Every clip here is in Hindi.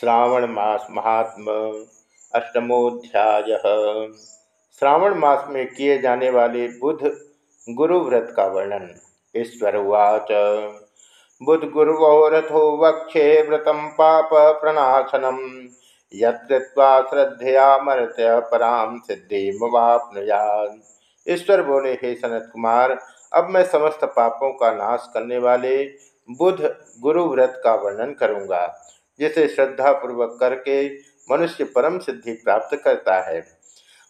श्रावण मास महात्म अष्टमोध्याय। श्रावण मास में किए जाने वाले बुध गुरु व्रत का वर्णन। ईश्वर उवाच, बुध गुरुवो वक्षे व्रतम पाप प्रणाशनम। यत्वा श्रद्धया मरत्य पराम सिद्धिमवापनुयाद ईश्वर बोले, हे सनत कुमार, अब मैं समस्त पापों का नाश करने वाले बुध गुरु व्रत का वर्णन करूँगा। जिसे श्रद्धापूर्वक करके मनुष्य परम सिद्धि प्राप्त करता है।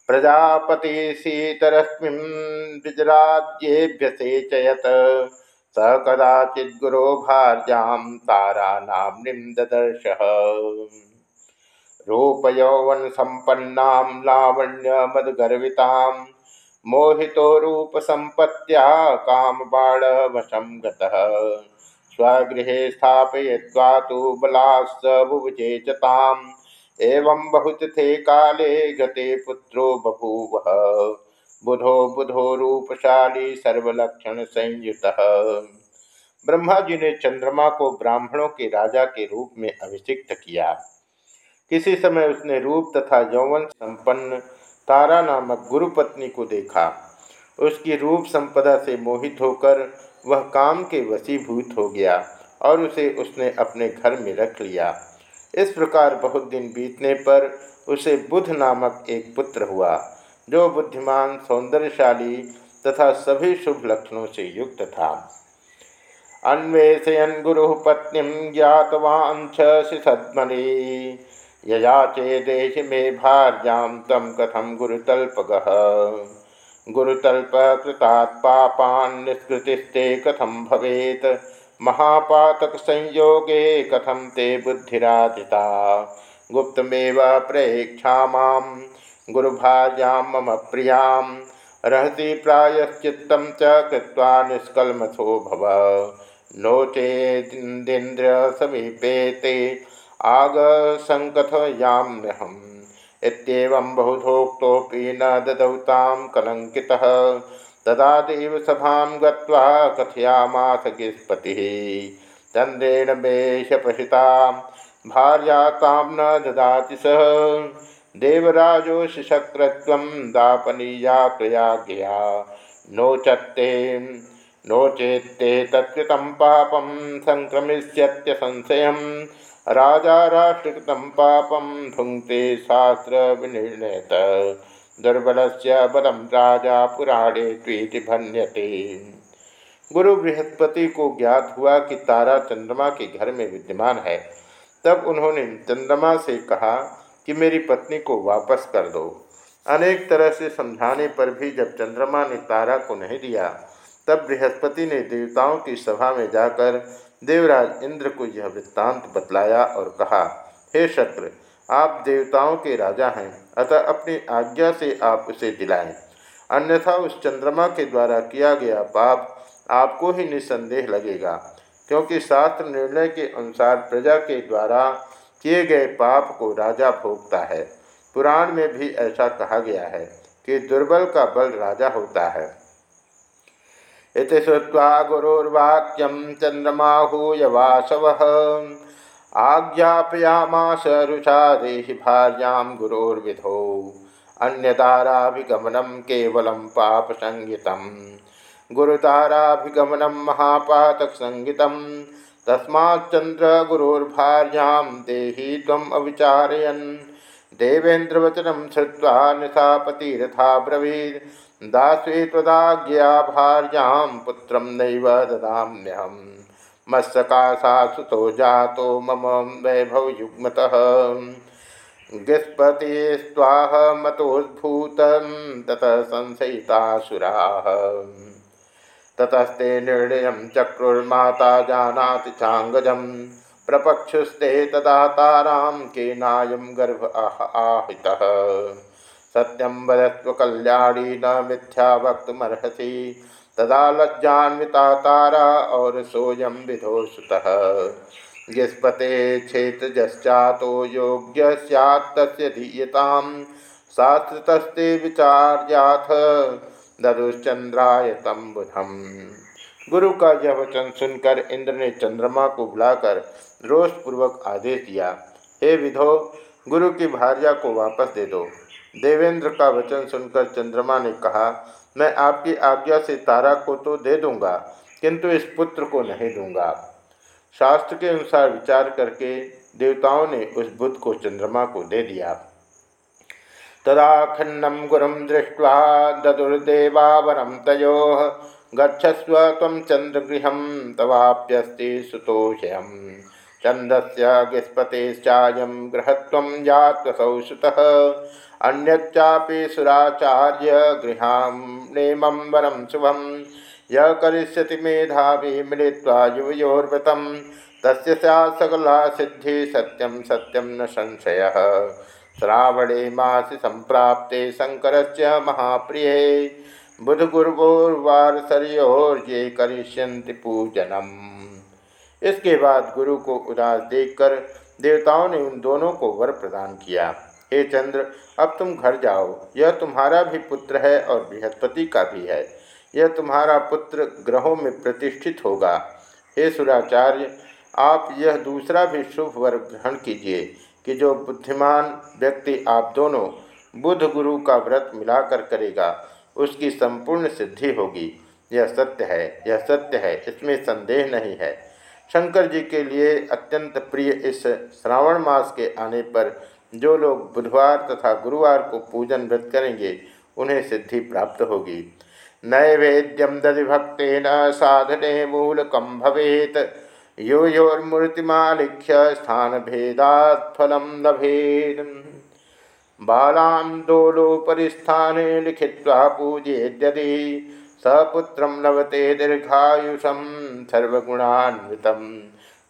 प्रजापति शीतरश्मिजराज्येभ्यसेचयत स कदाचि गुरो भार्याम तारा नाम ददर्श रूपयौवन संपन्ना लावण्य मदगर्विताम मोहितो रूप बाण वशम गतः। स्वगृह स्थापय्वा तो बलास्त बुभुजे चताम एवं बहुत थे काले गते पुत्रो बभूव। बुधो बुधो रूपशाली सर्वलक्षण संयुत। ब्रह्मा जी ने चंद्रमा को ब्राह्मणों के राजा के रूप में अभिषिक्त किया। किसी समय उसने रूप तथा यौवन संपन्न तारा नामक गुरुपत्नी को देखा। उसकी रूप संपदा से मोहित होकर वह काम के वशीभूत हो गया और उसे उसने अपने घर में रख लिया। इस प्रकार बहुत दिन बीतने पर उसे बुध नामक एक पुत्र हुआ, जो बुद्धिमान, सौंदर्यशाली तथा सभी शुभ लक्षणों से युक्त था। अन्वेषयन गुरु पत्नी ज्ञातवांश सद्मनि यजाचे देश में भार्याम तम कथम गुरु गुरुतल्पग। गुरुतल्प कृतात् निष्कृतिस्ते कथम भवेत? महापातक संयोगे कथम ते बुद्धिराजिता? गुप्तमेव प्रेक्षा गुरुभार्यां मम प्रियाँ। रहसि प्रायश्चित्तं च कृत्वा निष्कल्मषो भव। नो चेदिन्द्र समीपे ते आगसङ्कथयाम्यहम्। इत्येवं बहुधोक्तोऽपि न ददौतां कलङ्कितः। तदा देव सभां गत्वा कथयामास गिस्पतिः चन्द्रेण मे शपशितां भार्या तां न ददाति सः। देवराजोशिशक्रत्वं दापनीया त्वया नोचत्ते नो चेत्ते तत्कृतं पापं सङ्क्रमिष्यत्यसंशयम् राजा राष्ट्रकृत शास्त्र विनिर्णयत दुर्बल से बलम राजा पुराणे प्रीति भन्यते। गुरु बृहस्पति को ज्ञात हुआ कि तारा चंद्रमा के घर में विद्यमान है। तब उन्होंने चंद्रमा से कहा कि मेरी पत्नी को वापस कर दो। अनेक तरह से समझाने पर भी जब चंद्रमा ने तारा को नहीं दिया, तब बृहस्पति ने देवताओं की सभा में जाकर देवराज इंद्र को यह वृत्तांत बतलाया और कहा, हे शक्र आप देवताओं के राजा हैं, अतः अपनी आज्ञा से आप उसे दिलाएँ। अन्यथा उस चंद्रमा के द्वारा किया गया पाप आपको ही निसंदेह लगेगा, क्योंकि शास्त्र निर्णय के अनुसार प्रजा के द्वारा किए गए पाप को राजा भोगता है। पुराण में भी ऐसा कहा गया है कि दुर्बल का बल राजा होता है। इति श्रुवा गुरुर्वाक्यम चंद्रमाहूय वासव आज्ञापयामास रुषा देहि भार्यां गुरोर्विधो। अन्यताराभिगमनं केवलं पापसंगितं गुरुताराभिगमनं महापातकसंगितं तस्माच्चन्द्रगुरोर्भार्यां देहि त्वम् अविचारयन्। देवेन्द्रवचनं श्रुत्वा निशापतिरथा ब्रवीत् दास्वे त्वदाज्ञा भार्यां पुत्रं नैव ददाम्यहं। मत्सकाशा सुतो जातो मम वैभव वैभवयुग्मतः। गिस्पतिस्त्वाह मतोद्भूतं ततः संशयितासुराः ततस्ते निर्णयं चक्रुर्माता जानाति चाङ्गजं। प्रपक्षुस्ते तदा तारां केनायं गर्भ आहितः। सत्यम वदस्व कल्याणी न मिथ्या वक्तमर्हसी। तदा लज्जान्विता तारा और सोयम विधो सुत। गिस्पते क्षेत्रजश्चातो योग्य सैत्तस्य शास्त्रतस्ते विचार्याथ ददुश्चंद्राय तम बुधम। गुरु का यह वचन सुनकर इंद्र ने चंद्रमा को बुलाकर रोषपूर्वक आदेश दिया, हे विधो, गुरु की भार्या को वापस दे दो। देवेंद्र का वचन सुनकर चंद्रमा ने कहा, मैं आपकी आज्ञा से तारा को तो दे दूँगा, किंतु इस पुत्र को नहीं दूँगा। शास्त्र के अनुसार विचार करके देवताओं ने उस बुद्ध को चंद्रमा को दे दिया। तदा खन्नम गुरुम दृष्ट्वा ददुर्देवावरम तयो, गच्छस्व तम चंद्रगृह तवाप्यस्ति सुतोषयम। चंदस्य गिस्पतेश्चायं गृहत्वं जात्वसौ अन्यच्चापि सुराचार्य गृहां नेमं वरं शुभं। य करिष्यति मेधावी मिलित्वा युवयोर्व्रतं तस्य स्यात् सकला सिद्धि सत्यं सत्यं न संशयः। श्रावणे मासि सम्प्राप्ते शङ्करस्य महाप्रिये। बुधगुरुवोर्वारसर्योर्ये करिष्यन्ति पूजनम्। इसके बाद गुरु को उदास देखकर देवताओं ने उन दोनों को वर प्रदान किया। हे चंद्र, अब तुम घर जाओ। यह तुम्हारा भी पुत्र है और बृहस्पति का भी है। यह तुम्हारा पुत्र ग्रहों में प्रतिष्ठित होगा। हे सुराचार्य, आप यह दूसरा भी शुभ वर ग्रहण कीजिए कि जो बुद्धिमान व्यक्ति आप दोनों बुद्ध गुरु का व्रत मिलाकर करेगा, उसकी संपूर्ण सिद्धि होगी। यह सत्य है, यह सत्य है, इसमें संदेह नहीं है। शंकर जी के लिए अत्यंत प्रिय इस श्रावण मास के आने पर जो लोग बुधवार तथा गुरुवार को पूजन व्रत करेंगे, उन्हें सिद्धि प्राप्त होगी। नैवेद्यम दधिभक्न साधने मूलकम भवेत। यो योर्मूर्तिमालिख्य स्थान भेदात फलम लभेद बालांदोलोपरिस्थाने लिखित्वा पूजेद्यदि सपुत्र लभते दीर्घायुषम सर्वगुणान्वित।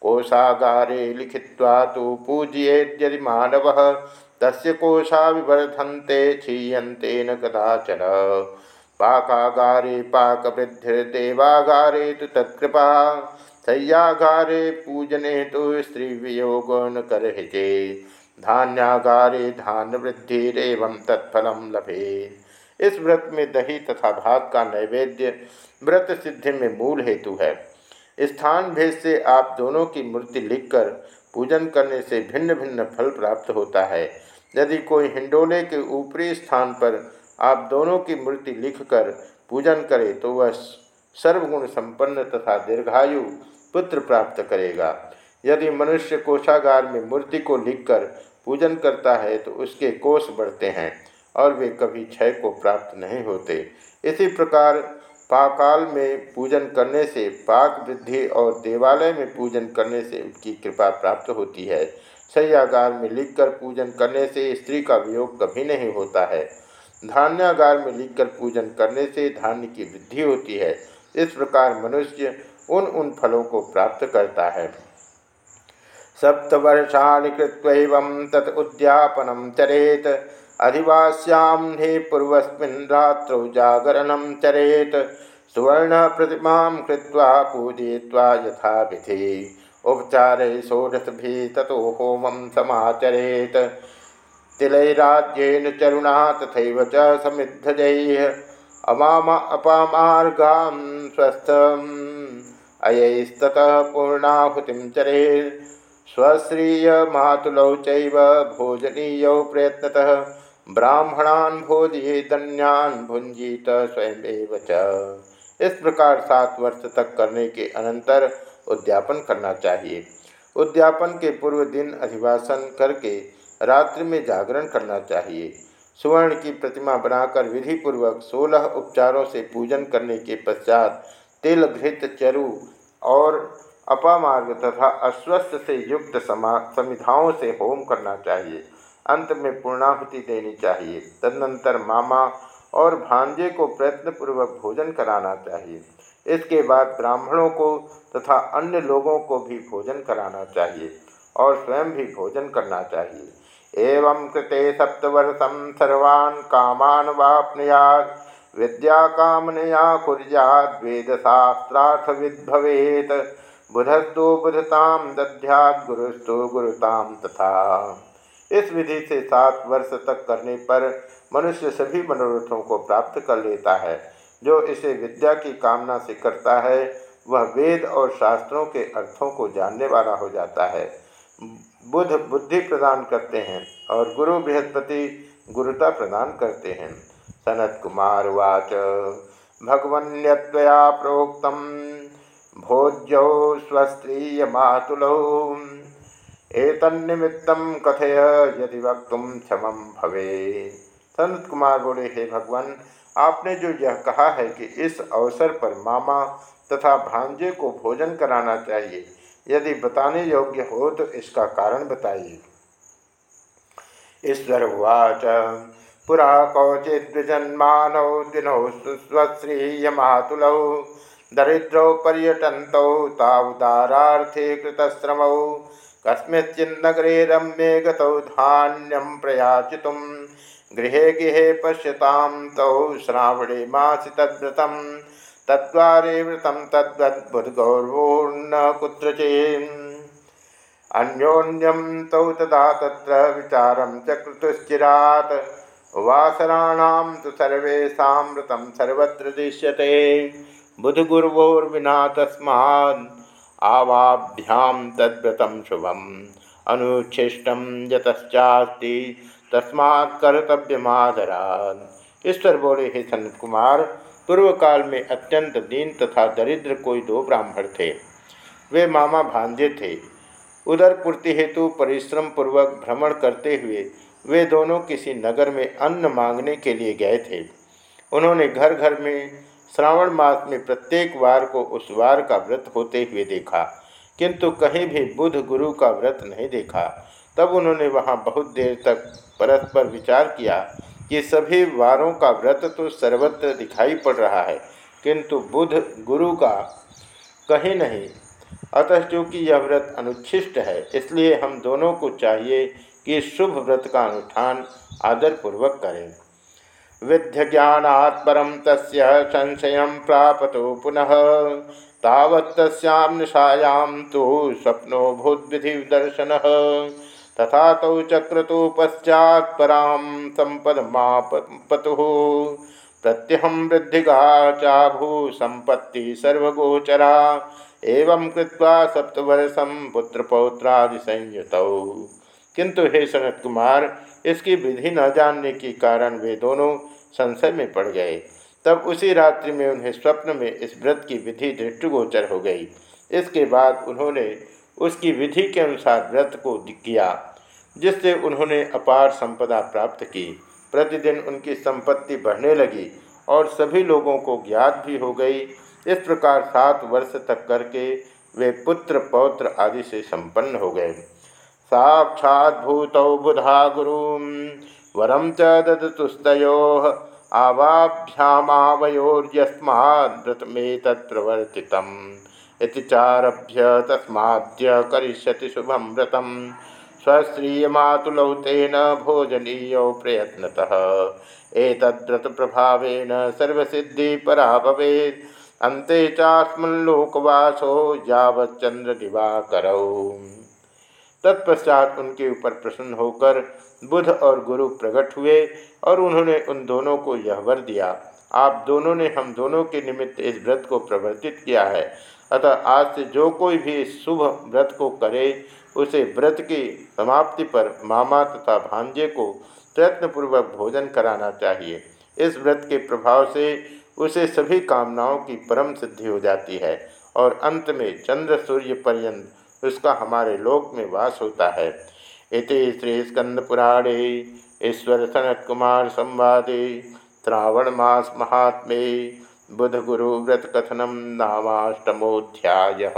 कोशागारे लिखित्वा तो पूजयेद्यदि मानव, तस्य कोशा विवर्धन्ते क्षीयन्ते न कदाचन। पाकागारे पाकवृद्धिर्देवागारे तो तत्कृपा, शय्यागारे पूजने तो स्त्रीवियोग न करहिते। धान्यागारे धान्य वृद्धिरेवं तत्फलं लभे। इस व्रत में दही तथा भात का नैवेद्य व्रत सिद्धि में मूल हेतु है। स्थान भेद से आप दोनों की मूर्ति लिखकर पूजन करने से भिन्न भिन्न फल प्राप्त होता है। यदि कोई हिंडोले के ऊपरी स्थान पर आप दोनों की मूर्ति लिखकर पूजन करे तो वह सर्वगुण संपन्न तथा दीर्घायु पुत्र प्राप्त करेगा। यदि मनुष्य कोषागार में मूर्ति को लिखकर पूजन करता है तो उसके कोष बढ़ते हैं। और वे कभी क्षय को प्राप्त नहीं होते। इसी प्रकार पाकाल में पूजन करने से पाक वृद्धि और देवालय में पूजन करने से उनकी कृपा प्राप्त होती है। शैयागार में लिखकर पूजन करने से स्त्री का वियोग कभी नहीं होता है। धान्यागार में लिखकर पूजन करने से धान्य की वृद्धि होती है। इस प्रकार मनुष्य उन उन फलों को प्राप्त करता है। सप्तवर्षाणि कृत्वैवं तत् उद्यापनं चरेत अधिवास्यां हि पूर्वस्मिन् रात्रौ जागरणं चरेत् सुवर्णप्रतिमां कृत्वा पूजयित्वा यथाविधि। उपचारे षोडशभिः ततो होमं समाचरेत्। तिलैराज्येन चरुणा तथैव च समिद्धजैः। अमाम अपामार्गां स्वस्थम्। अयैस्ततः पूर्णाहुतिं चरेत्। स्वश्रीयमातुलौ चैव भोजनीयौ प्रयत्नतः। ब्राह्मणान भोजिए दन्यान भुंजीत स्वयं इस प्रकार सात वर्ष तक करने के अनंतर उद्यापन करना चाहिए। उद्यापन के पूर्व दिन अधिवासन करके रात्रि में जागरण करना चाहिए। सुवर्ण की प्रतिमा बनाकर विधि पूर्वक सोलह उपचारों से पूजन करने के पश्चात तिल, घृत, चरु और अपामार्ग तथा अस्वस्थ से युक्त समा, समिधाओं से होम करना चाहिए। अंत में पूर्णाहुति देनी चाहिए। तदनंतर मामा और भांजे को प्रयत्नपूर्वक भोजन कराना चाहिए। इसके बाद ब्राह्मणों को तथा अन्य लोगों को भी भोजन कराना चाहिए और स्वयं भी भोजन करना चाहिए। एवं कृते सप्तवर्षम सर्वान् कामान वापनुयाद विद्या कामनया कुर्याद वेद शास्त्रार्थ विद्भवेत बुधस्तु बुधताम दध्यात, गुरुस्तु गुरुताम तथा। इस विधि से सात वर्ष तक करने पर मनुष्य सभी मनोरथों को प्राप्त कर लेता है। जो इसे विद्या की कामना से करता है, वह वेद और शास्त्रों के अर्थों को जानने वाला हो जाता है। बुध बुद्धि प्रदान करते हैं और गुरु बृहस्पति गुरुता प्रदान करते हैं। सनत कुमार वाच भगवन्यत्वया प्रोक्त भोज्यौ स्वस्त्रीयमातुलौ। एतन्निमित्तं कथय यदि वक्त क्षम भवे संत कुमार बोले, हे भगवान, आपने जो यह कहा है कि इस अवसर पर मामा तथा भांजे को भोजन कराना चाहिए, यदि बताने योग्य हो तो इसका कारण बताइए। ईश्वर उवाच, पुरा कौचिद्विजन्मानौ दिनौ स्वश्रीयमातुलौ दरिद्रौ पर्यटन्तौ, तावदारार्थे कृतश्रमौ कस्मिंचिन्नगरे रम्ये गतौ धान्यं प्रयाचितुं। गृहे गृहे पश्यतां तौ श्रावणे मासि तद्व्रतं। तद्वारे व्रतं तद्वद्बुद्गौरवोर्न कुत्रचिन् अन्योन्यम तौ तदा तत्र विचारं चक्रतुश्चिरात् वासराणां तु सर्वेषामृतं सर्वत्र दृश्यते। बुधगुर्वोर्विना तस्मात् आवाभ्यां तद्व्रतं शुभम्। अनुच्छिष्टं यतश्चास्ति, तस्मात् कर्तव्यमादरात्। ईश्वर बोले, हे सनत कुमार पूर्व काल में अत्यंत दीन तथा दरिद्र कोई दो ब्राह्मण थे। वे मामा भांजे थे। उदर पूर्ति हेतु परिश्रम पूर्वक भ्रमण करते हुए वे दोनों किसी नगर में अन्न मांगने के लिए गए थे। उन्होंने घर घर में श्रावण मास में प्रत्येक वार को उस वार का व्रत होते हुए देखा, किंतु कहीं भी बुध गुरु का व्रत नहीं देखा। तब उन्होंने वहाँ बहुत देर तक परस्पर विचार किया कि सभी वारों का व्रत तो सर्वत्र दिखाई पड़ रहा है, किंतु बुध गुरु का कहीं नहीं। अतः चूँकि यह व्रत अनुच्छिष्ट है, इसलिए हम दोनों को चाहिए कि शुभ व्रत का अनुष्ठान आदरपूर्वक करें। विद्य ज्ञानात् परम तस् संशय प्रापतो पुनः। तावत्तस्यां निशायां तो स्वप्नो भूद्विधि दर्शन तथा तौ चक्रतु पश्चात् परां संपदमापतुः प्रत्यहं वृद्धिगा चाभू संपत्ति सर्वगोचरा। एवं कृत्वा सप्तवर्षम पुत्र पौत्रादि संयुत किंतु हे सनत कुमार इसकी विधि न जानने के कारण वे दोनों संशय में पड़ गए। तब उसी रात्रि में उन्हें स्वप्न में इस व्रत की विधि दृष्टिगोचर हो गई। इसके बाद उन्होंने उसकी विधि के अनुसार व्रत को किया, जिससे उन्होंने अपार संपदा प्राप्त की। प्रतिदिन उनकी संपत्ति बढ़ने लगी और सभी लोगों को ज्ञात भी हो गई। इस प्रकार सात वर्ष तक करके वे पुत्र पौत्र आदि से संपन्न हो गए। साक्षात भूत बुधा गुरु वरम च ददतुस्तो आवाभ्यामावयोर्यस्माद्व्रतमेतत्प्रवर्तित इति चारभ्य तस्माद्य करिष्यति शुभम व्रतम स्वश्रीयमातुलौ तेन भोजनीय प्रयत्नतः। एतद्व्रत प्रभावेन सर्वसिद्धि परा भवेत् अंते चास्मल्लोकवासो यावच्चंद्र दिवाकर तत्पश्चात उनके ऊपर प्रसन्न होकर बुध और गुरु प्रकट हुए और उन्होंने उन दोनों को यह वर दिया, आप दोनों ने हम दोनों के निमित्त इस व्रत को प्रवर्तित किया है। अतः आज से जो कोई भी इस शुभ व्रत को करे, उसे व्रत की समाप्ति पर मामा तथा भांजे को प्रयत्नपूर्वक भोजन कराना चाहिए। इस व्रत के प्रभाव से उसे सभी कामनाओं की परम सिद्धि हो जाती है और अंत में चंद्र सूर्य पर्यंत उसका हमारे लोक में वास होता है। इति श्री स्कंदपुराणे ईश्वर सनत कुमार संवादे श्रावण मास महात्मे बुध गुरु व्रत कथनम नामाष्टमोध्याय।